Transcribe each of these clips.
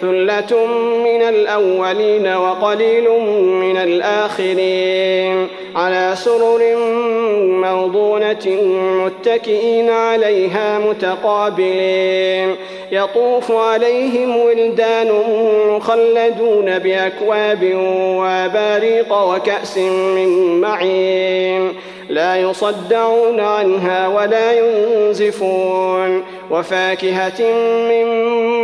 ثلة من الأولين وقليل من الآخرين على سرر موضونة متكئين عليها متقابلين يطوف عليهم ولدان مخلدون بأكواب واباريق وكأس من معين لا يصدعون عنها ولا ينزفون وفاكهة مما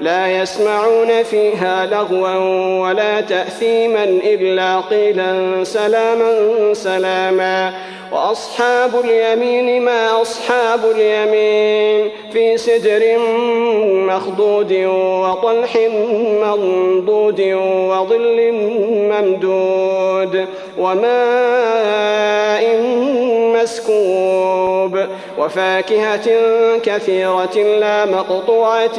لا يسمعون فيها لغوا ولا تأثيما إلا قيلا سلاما سلاما. وأصحاب اليمين ما أصحاب اليمين في سدر مخضود وطلح منضود وظل ممدود وماء مسكوب وفاكهة كثيرة لا مقطوعة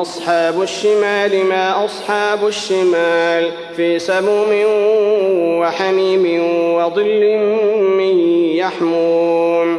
وأصحاب الشمال ما أصحاب الشمال؟ في سموم وحميم وظل من يحموم.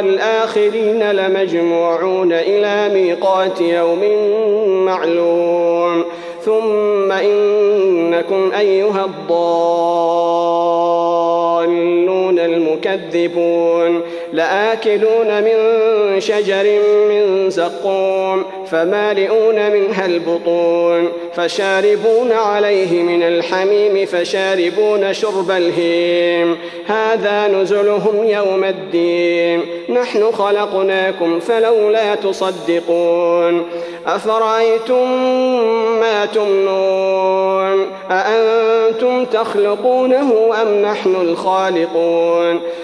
والآخرين لمجموعون إلى ميقات يوم معلوم. ثم إنكم أيها الضالون. المكذبون لآكلون من شجر من زقوم فمالئون منها البطون. فشاربون عليه من الحميم فشاربون شرب الهيم. هذا نزلهم يوم الدين. نحن خلقناكم فلولا تصدقون. أفرأيتم ما تمنون؟ أأنتم تخلقونه أم نحن الخالقون؟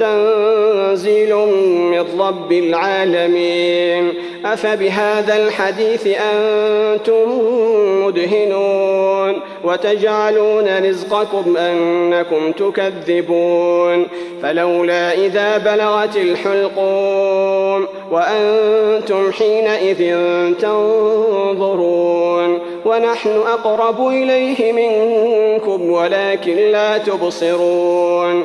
تنزيل من رب العالمين. أفبهذا الحديث أنتم مدهنون وتجعلون رزقكم أنكم تكذبون. فلولا إذا بلغت الحلقوم وأنتم حينئذ تنظرون. ونحن أقرب إليه منكم ولكن لا تبصرون.